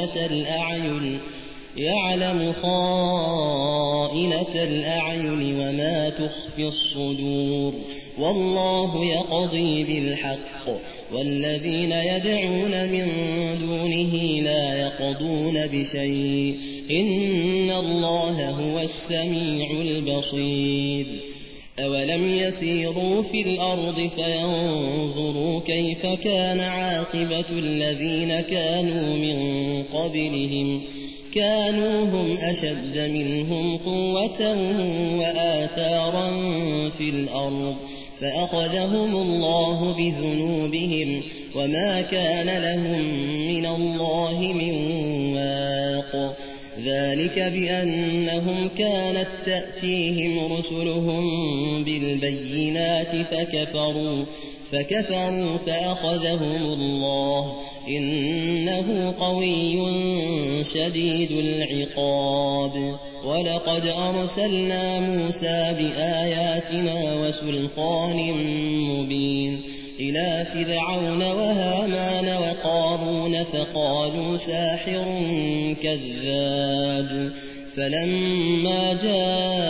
خائنة الأعين يعلم خائنة الأعين وما تخفي الصدور. والله يقضي بالحق والذين يدعون من دونه لا يقضون بشيء. إن الله هو السميع البصير. أولم يسيروا في الأرض فينظروا كيف كان عاقبة الذين كانوا من قبلهم كانوا هم أشد منهم قوة وآثارا في الأرض فأخذهم الله بذنوبهم وما كان لهم من الله من واق ذلك بأنهم كانت تأتيهم رسلهم بالبينات فكفروا فكفروا فأخذهم الله إنه قوي شديد العقاب. ولقد أرسلنا موسى بآياتنا وسلطان مبين. إلى فرعون وهامان وقارون فقالوا ساحر كذاب. فلما جاءهم